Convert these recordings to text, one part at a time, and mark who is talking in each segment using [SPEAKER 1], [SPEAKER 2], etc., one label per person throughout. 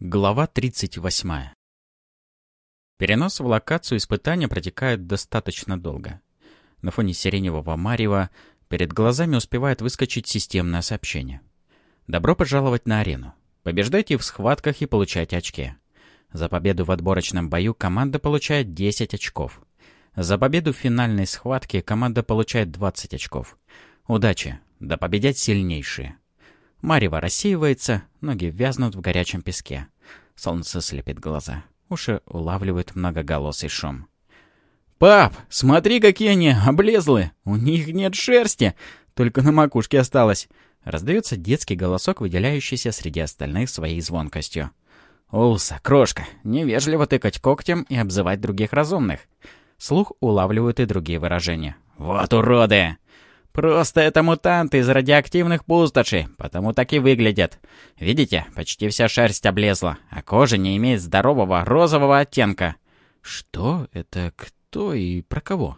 [SPEAKER 1] Глава 38. Перенос в локацию испытания протекает достаточно долго. На фоне сиреневого марева перед глазами успевает выскочить системное сообщение. Добро пожаловать на арену. Побеждайте в схватках и получайте очки. За победу в отборочном бою команда получает 10 очков. За победу в финальной схватке команда получает 20 очков. Удачи! Да победят сильнейшие! Марево рассеивается, ноги вязнут в горячем песке. Солнце слепит глаза. Уши улавливают многоголосый шум.
[SPEAKER 2] «Пап, смотри, какие они облезлые! У них нет шерсти, только на макушке осталось!»
[SPEAKER 1] Раздается детский голосок, выделяющийся среди остальных своей звонкостью.
[SPEAKER 2] «Улса, крошка, невежливо тыкать когтем и обзывать других разумных!»
[SPEAKER 1] Слух улавливают и другие выражения.
[SPEAKER 2] «Вот уроды! Просто это мутанты из радиоактивных пустошей, потому так и выглядят. Видите, почти вся шерсть облезла, а кожа не имеет здорового розового оттенка.
[SPEAKER 1] Что? Это кто и про кого?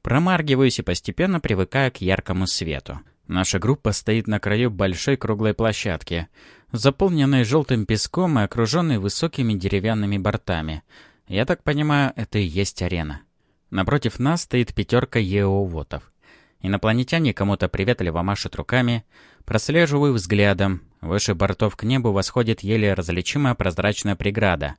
[SPEAKER 2] Промаргиваюсь и постепенно привыкаю к яркому свету. Наша группа стоит на краю большой круглой площадки, заполненной желтым песком и окруженной высокими деревянными бортами. Я так понимаю, это и есть арена. Напротив нас стоит пятерка еовотов. Инопланетяне кому-то приветливо машут руками. Прослеживаю взглядом. Выше бортов к небу восходит еле различимая прозрачная преграда.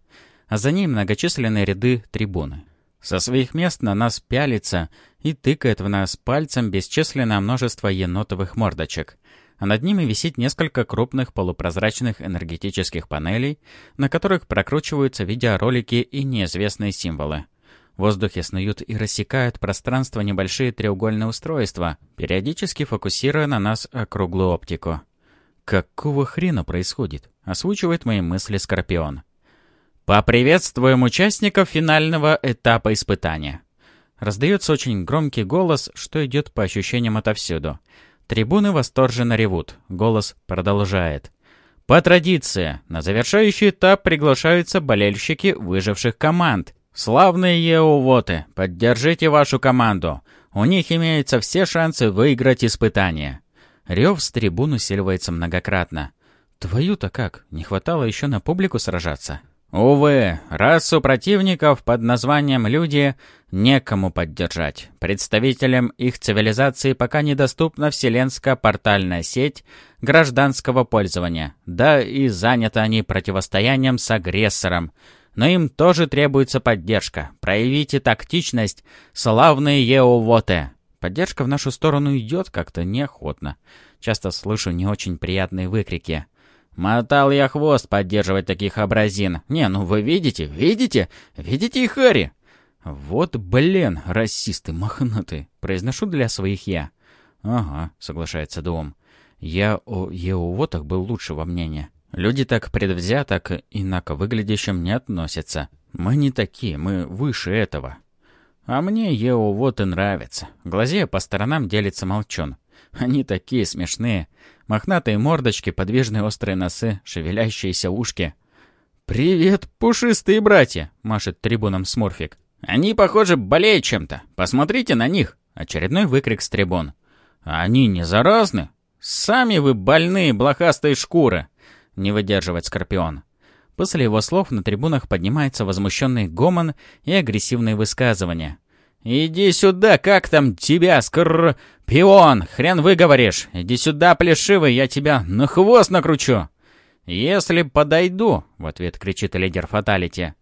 [SPEAKER 2] А за ней многочисленные ряды трибуны. Со своих мест на нас пялится и тыкает в нас пальцем бесчисленное множество енотовых мордочек. А над ними висит несколько крупных полупрозрачных энергетических панелей, на которых прокручиваются видеоролики и неизвестные символы. В воздухе снуют и рассекают пространство небольшие треугольные устройства, периодически фокусируя на нас округлую оптику. «Какого хрена происходит?» — озвучивает мои мысли Скорпион. «Поприветствуем участников финального этапа испытания!» Раздается очень громкий голос, что идет по ощущениям отовсюду. Трибуны восторженно ревут. Голос продолжает. По традиции, на завершающий этап приглашаются болельщики выживших команд. «Славные Еувоты, поддержите вашу команду. У них имеются все шансы выиграть испытание». Рев с трибун усиливается многократно. «Твою-то как? Не хватало еще на публику сражаться?» Увы, расу противников под названием «люди» некому поддержать. Представителям их цивилизации пока недоступна вселенская портальная сеть гражданского пользования. Да и заняты они противостоянием с агрессором, но им тоже требуется поддержка. Проявите тактичность, славные Еовоте. Поддержка в нашу сторону идет как-то неохотно. Часто слышу не очень приятные выкрики. «Мотал я хвост поддерживать таких образин. Не, ну вы видите, видите? Видите их, Харри?» «Вот, блин, расисты мохнатые!» Произношу для своих я. «Ага», — соглашается Дом. «Я о Еовотах был лучшего мнения. Люди так предвзято к инако выглядящим не относятся. Мы не такие, мы выше этого. А мне Ео вот и нравится. Глазея по сторонам делится молчон. Они такие смешные. Мохнатые мордочки, подвижные острые носы, шевелящиеся ушки. «Привет, пушистые братья!» — машет трибуном Смурфик. «Они, похоже, болеют чем-то. Посмотрите на них!» Очередной выкрик с трибун. «Они не заразны? Сами вы больные блохастые шкуры!» Не выдерживает Скорпион. После его слов на трибунах поднимается возмущенный гомон и агрессивные высказывания. «Иди сюда, как там тебя, Скорпион? Хрен выговоришь! Иди сюда, плешивый, я тебя на хвост накручу!» «Если подойду», — в ответ кричит лидер Фаталити,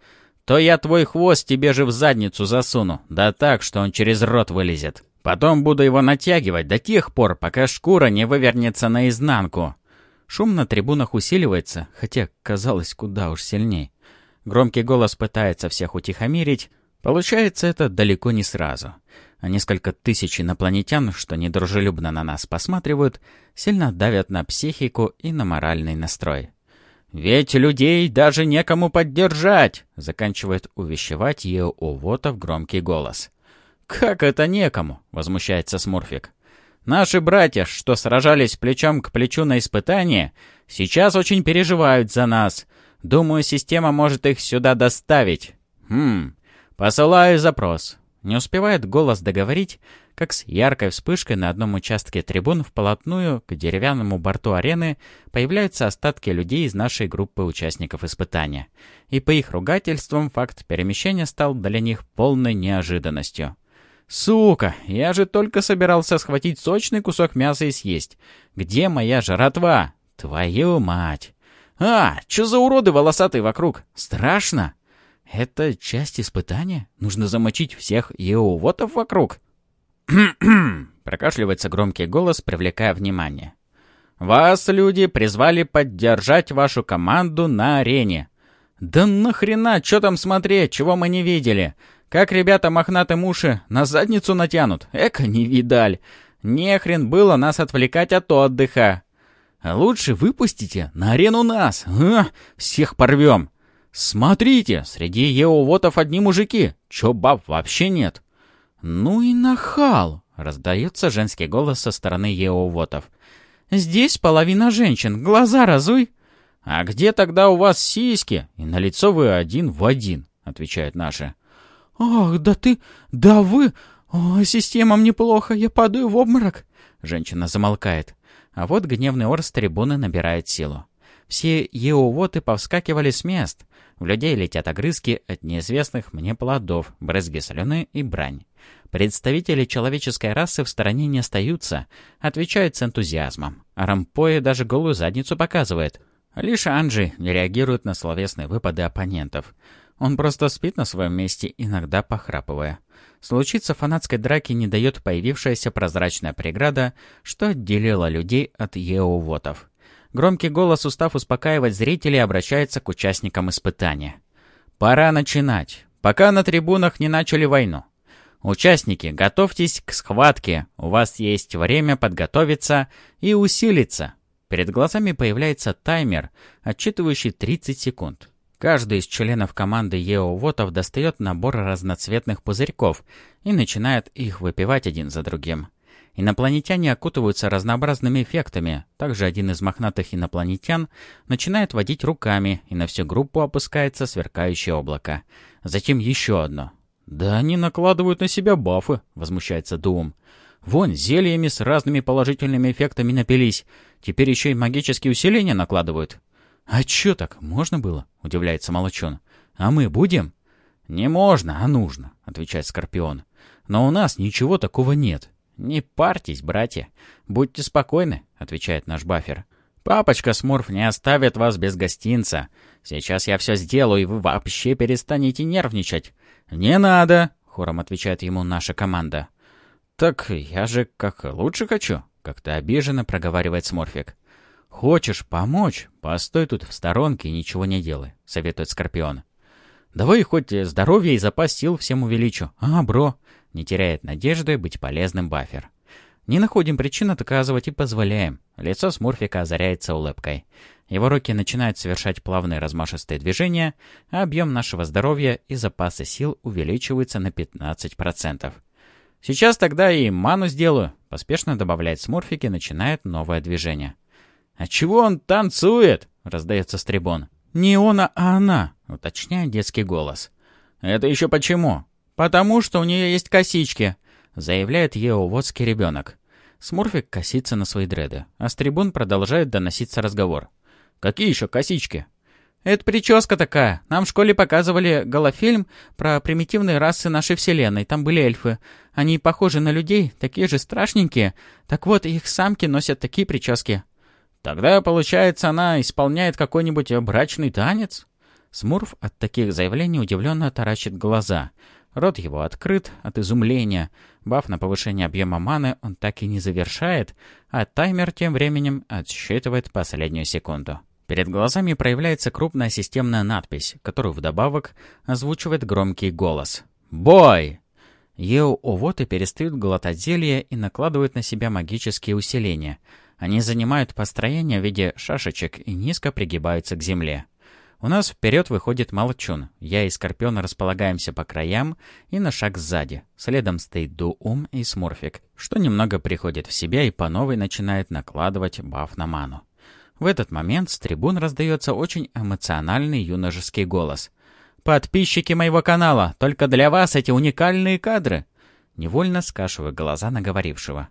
[SPEAKER 2] «то я твой хвост тебе же в задницу засуну, да так, что он через рот вылезет. Потом буду его натягивать до тех пор, пока шкура не вывернется наизнанку. Шум на трибунах усиливается, хотя казалось куда уж сильней. Громкий голос пытается всех утихомирить. Получается это далеко не сразу. А несколько тысяч инопланетян, что недружелюбно на нас посматривают, сильно давят на психику и на моральный настрой. «Ведь людей даже некому поддержать!» — заканчивает увещевать ее Увотов громкий голос. «Как это некому?» — возмущается Смурфик. Наши братья, что сражались плечом к плечу на испытание, сейчас очень переживают за нас. Думаю, система может их сюда доставить. Хм, посылаю запрос. Не успевает голос договорить, как с яркой вспышкой на одном участке трибун вплотную к деревянному борту арены появляются остатки людей из нашей группы участников испытания. И по их ругательствам факт перемещения стал для них полной неожиданностью. «Сука, я же только собирался схватить сочный кусок мяса и съесть. Где моя жратва? Твою мать!» «А, что за уроды волосатые вокруг? Страшно!» «Это часть испытания? Нужно замочить всех еовотов вокруг?» Прокашливается громкий голос, привлекая внимание. «Вас, люди, призвали поддержать вашу команду на арене». «Да нахрена, что там смотреть, чего мы не видели? Как ребята мохнатым уши на задницу натянут? Эка не видаль. Нехрен было нас отвлекать от отдыха. Лучше выпустите на арену нас. А, всех порвем. Смотрите, среди еовотов одни мужики. Чё баб вообще нет? «Ну и нахал!» — раздается женский голос со стороны еовотов. «Здесь половина женщин, глаза разуй!» «А где тогда у вас сиськи? И на лицо вы один в один», — отвечают наши. «Ах, да ты... да вы... О, система мне я падаю в обморок!» Женщина замолкает. А вот гневный ор с трибуны набирает силу. Все еовоты повскакивали с мест. В людей летят огрызки от неизвестных мне плодов, брызги слюны и брань. Представители человеческой расы в стороне не остаются, отвечают с энтузиазмом. А даже голую задницу показывает. Лишь Анджи не реагирует на словесные выпады оппонентов. Он просто спит на своем месте, иногда похрапывая. Случиться фанатской драки не дает появившаяся прозрачная преграда, что отделила людей от еовотов. Громкий голос, устав успокаивать зрителей, обращается к участникам испытания. «Пора начинать. Пока на трибунах не начали войну. Участники, готовьтесь к схватке. У вас есть время подготовиться и усилиться. Перед глазами появляется таймер, отчитывающий 30 секунд. Каждый из членов команды Еовотов достает набор разноцветных пузырьков и начинает их выпивать один за другим. Инопланетяне окутываются разнообразными эффектами. Также один из мохнатых инопланетян начинает водить руками, и на всю группу опускается сверкающее облако. Затем еще одно. «Да они накладывают на себя бафы», — возмущается Дуум. «Вон, зельями с разными положительными эффектами напились. Теперь еще и магические усиления накладывают». «А чё так? Можно было?» — удивляется Молочон. «А мы будем?» «Не можно, а нужно», — отвечает Скорпион. «Но у нас ничего такого нет». «Не парьтесь, братья. Будьте спокойны», — отвечает наш бафер. «Папочка Смурф не оставит вас без гостинца. Сейчас я все сделаю, и вы вообще перестанете нервничать. «Не надо!» — хором отвечает ему наша команда. «Так я же как лучше хочу», — как-то обиженно проговаривает Сморфик. «Хочешь помочь? Постой тут в сторонке и ничего не делай», — советует Скорпион. «Давай хоть здоровье и запас сил всем увеличу. А, бро!» — не теряет надежды быть полезным бафер. Не находим причин отказывать и позволяем. Лицо Смурфика озаряется улыбкой. Его руки начинают совершать плавные размашистые движения, а объем нашего здоровья и запасы сил увеличивается на 15%. «Сейчас тогда и ману сделаю», — поспешно добавляет Смурфик и начинает новое движение. «А чего он танцует?» — раздается стрибон. «Не он, а она», — уточняет детский голос. «Это еще почему?» «Потому что у нее есть косички», — заявляет еоводский ребенок. Смурфик косится на свои дреды, а с трибун продолжает доноситься разговор. «Какие еще косички?» «Это прическа такая. Нам в школе показывали голофильм про примитивные расы нашей вселенной. Там были эльфы. Они похожи на людей, такие же страшненькие. Так вот, их самки носят такие прически». «Тогда, получается, она исполняет какой-нибудь брачный танец?» Смурф от таких заявлений удивленно таращит глаза. Рот его открыт от изумления. Баф на повышение объема маны он так и не завершает, а таймер тем временем отсчитывает последнюю секунду. Перед глазами проявляется крупная системная надпись, которую вдобавок озвучивает громкий голос. «Бой!» Еу-овоты перестают глотать зелье и накладывают на себя магические усиления. Они занимают построение в виде шашечек и низко пригибаются к земле. У нас вперед выходит Молчун. Я и Скорпион располагаемся по краям и на шаг сзади. Следом стоит Дуум и Смурфик, что немного приходит в себя и по новой начинает накладывать баф на ману. В этот момент с трибун раздается очень эмоциональный юношеский голос. «Подписчики моего канала, только для вас эти уникальные кадры!» Невольно скашиваю глаза на говорившего.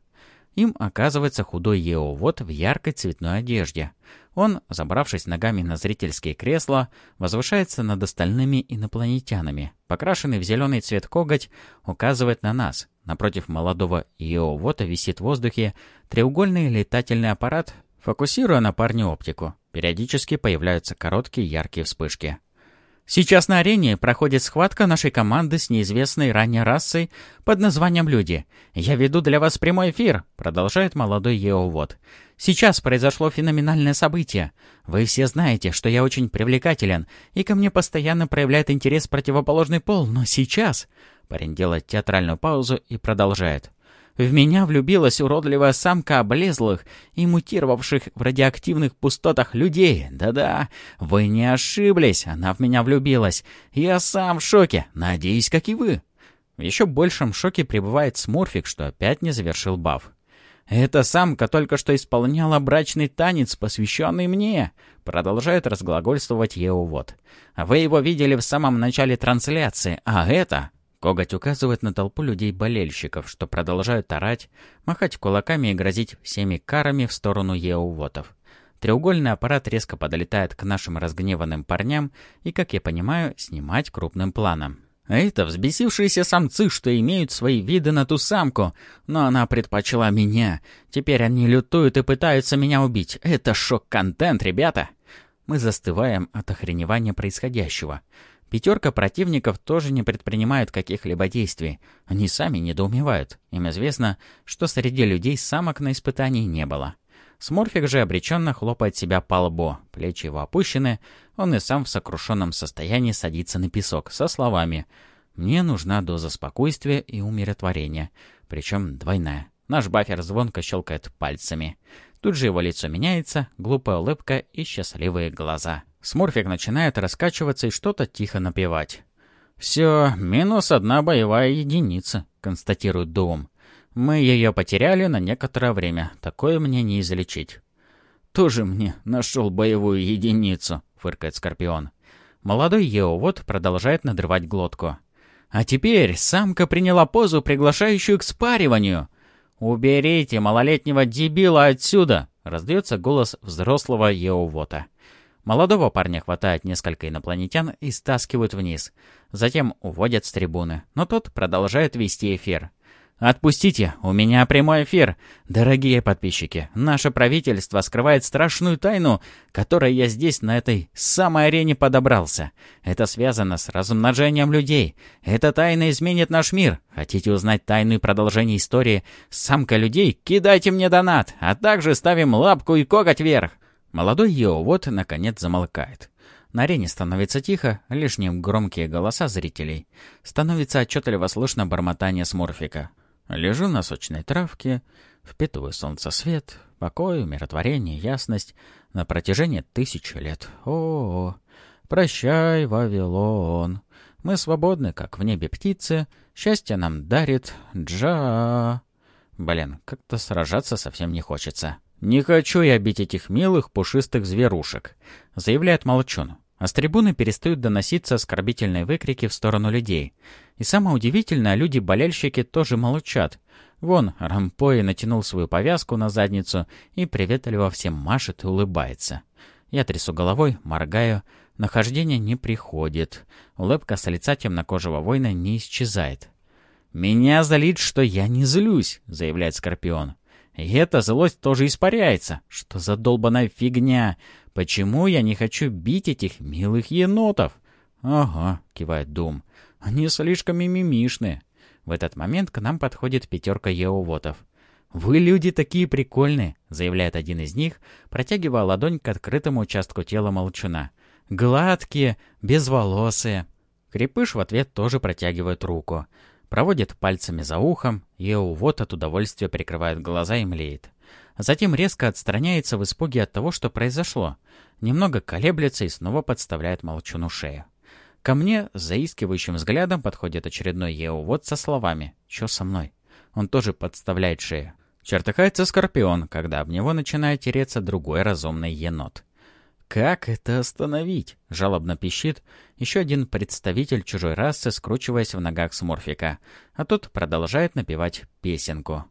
[SPEAKER 2] Им оказывается худой Еовод в яркой цветной одежде. Он, забравшись ногами на зрительские кресла, возвышается над остальными инопланетянами. Покрашенный в зеленый цвет коготь указывает на нас. Напротив молодого Еовота висит в воздухе треугольный летательный аппарат, фокусируя на парне оптику. Периодически появляются короткие яркие вспышки. Сейчас на арене проходит схватка нашей команды с неизвестной ранее расой под названием «Люди». «Я веду для вас прямой эфир», — продолжает молодой Еовод. «Сейчас произошло феноменальное событие. Вы все знаете, что я очень привлекателен, и ко мне постоянно проявляет интерес противоположный пол, но сейчас...» Парень делает театральную паузу и продолжает. В меня влюбилась уродливая самка облезлых и мутировавших в радиоактивных пустотах людей. Да-да, вы не ошиблись, она в меня влюбилась. Я сам в шоке, надеюсь, как и вы. В еще большем шоке пребывает Смурфик, что опять не завершил баф. «Эта самка только что исполняла брачный танец, посвященный мне», — продолжает разглагольствовать Еувод. «Вы его видели в самом начале трансляции, а это Коготь указывает на толпу людей-болельщиков, что продолжают орать, махать кулаками и грозить всеми карами в сторону еувотов. Треугольный аппарат резко подлетает к нашим разгневанным парням и, как я понимаю, снимать крупным планом. Это взбесившиеся самцы, что имеют свои виды на ту самку, но она предпочла меня. Теперь они лютуют и пытаются меня убить. Это шок-контент, ребята. Мы застываем от охреневания происходящего. Пятерка противников тоже не предпринимают каких-либо действий. Они сами недоумевают. Им известно, что среди людей самок на испытании не было. Сморфик же обреченно хлопает себя по лбу. Плечи его опущены. Он и сам в сокрушенном состоянии садится на песок со словами «Мне нужна доза спокойствия и умиротворения». Причем двойная. Наш бафер звонко щелкает пальцами. Тут же его лицо меняется, глупая улыбка и счастливые глаза. Смурфик начинает раскачиваться и что-то тихо напевать. «Все, минус одна боевая единица», — констатирует Дум. «Мы ее потеряли на некоторое время. Такое мне не излечить». «Тоже мне нашел боевую единицу», — фыркает Скорпион. Молодой Еовод продолжает надрывать глотку. «А теперь самка приняла позу, приглашающую к спариванию». «Уберите малолетнего дебила отсюда!» — раздается голос взрослого Еовота. Молодого парня хватает несколько инопланетян и стаскивают вниз. Затем уводят с трибуны, но тот продолжает вести эфир. «Отпустите, у меня прямой эфир. Дорогие подписчики, наше правительство скрывает страшную тайну, которой я здесь, на этой самой арене подобрался. Это связано с размножением людей. Эта тайна изменит наш мир. Хотите узнать тайну и продолжение истории «Самка людей»? Кидайте мне донат, а также ставим лапку и коготь вверх. Молодой Йо наконец замолкает. На арене становится тихо, лишь не громкие голоса зрителей. Становится отчетливо слышно бормотание сморфика. Лежу на сочной травке, впитываю солнцесвет, покой, умиротворение, ясность на протяжении тысячи лет. О, -о, -о. прощай, Вавилон. Мы свободны, как в небе птицы. Счастье нам дарит Джа. Блин, как-то сражаться совсем не хочется. «Не хочу я бить этих милых пушистых зверушек», — заявляет Молчун. А с трибуны перестают доноситься оскорбительные выкрики в сторону людей. И самое удивительное, люди-болельщики тоже молчат. Вон, Рампой натянул свою повязку на задницу и приветливо всем машет и улыбается. Я трясу головой, моргаю. Нахождение не приходит. Улыбка с лица темнокожего воина не исчезает. «Меня залит, что я не злюсь», — заявляет Скорпион. И эта злость тоже испаряется. Что за долбаная фигня? Почему я не хочу бить этих милых енотов? Ага, кивает Дум. Они слишком мимимишные. В этот момент к нам подходит пятерка еовотов. «Вы люди такие прикольные», — заявляет один из них, протягивая ладонь к открытому участку тела молчуна. «Гладкие, безволосые». Крепыш в ответ тоже протягивает руку. Проводит пальцами за ухом, Еу-вот от удовольствия прикрывает глаза и млеет. Затем резко отстраняется в испуге от того, что произошло. Немного колеблется и снова подставляет молчуну шею. Ко мне с заискивающим взглядом подходит очередной Еу-вот со словами «Чё со мной?». Он тоже подставляет шею. Чертыхается скорпион, когда об него начинает тереться другой разумный енот.
[SPEAKER 1] «Как это остановить?» — жалобно пищит еще один представитель чужой расы, скручиваясь в ногах сморфика, а тот продолжает напевать песенку.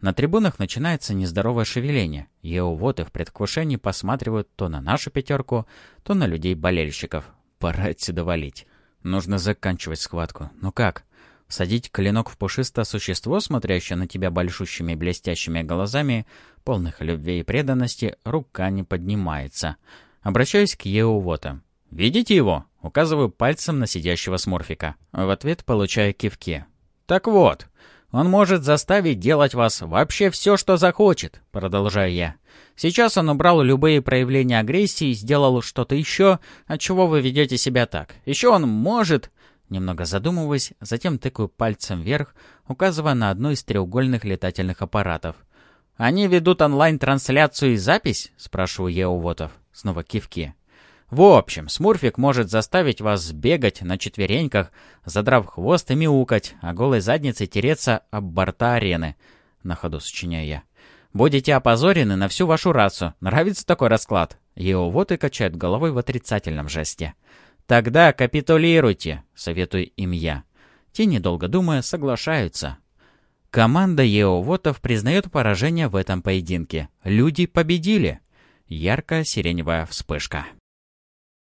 [SPEAKER 1] На трибунах начинается нездоровое шевеление. Еувоты в предвкушении посматривают то на нашу пятерку, то на людей-болельщиков. Пора отсюда валить. Нужно заканчивать схватку. Ну как? Садить клинок в пушистое существо, смотрящее на тебя большущими блестящими глазами, полных любви и преданности, рука не поднимается. Обращаюсь к Еувота. «Видите его?» Указываю пальцем на сидящего сморфика. В ответ получаю кивки. «Так вот, он может заставить делать вас вообще все, что захочет», — продолжаю я. «Сейчас он убрал любые проявления агрессии и сделал что-то еще, от чего вы ведете себя так. Еще он может...» Немного задумываясь, затем тыкаю пальцем вверх, указывая на одну из треугольных летательных аппаратов. «Они ведут онлайн-трансляцию и запись?» — спрашиваю я у Вотов. Снова кивки. В общем, Смурфик может заставить вас бегать на четвереньках, задрав хвост и мяукать, а голой задницей тереться об борта арены. На ходу сочиняю я. Будете опозорены на всю вашу расу. Нравится такой расклад? Его вот и качают головой в отрицательном жесте. «Тогда капитулируйте», — советую им я. Те, недолго думая, соглашаются. Команда Еовотов признает поражение в этом поединке. Люди победили. Яркая сиреневая вспышка.